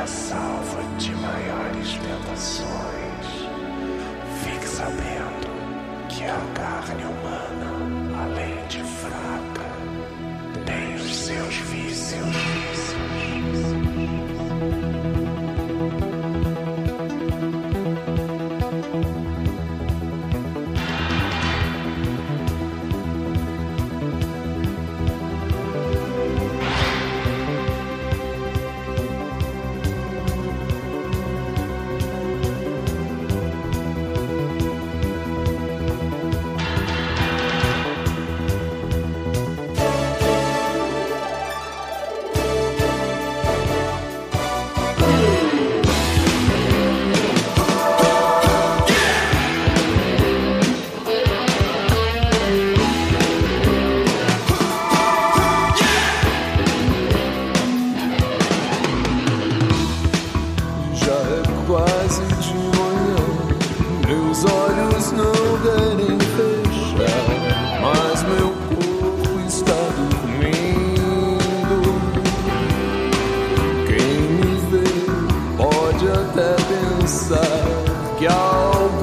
a salvo de maiores tentações. Fique sabendo que a carne humana, além de fraca, tem os seus vícios. piece go.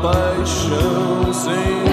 paixão, Senhor.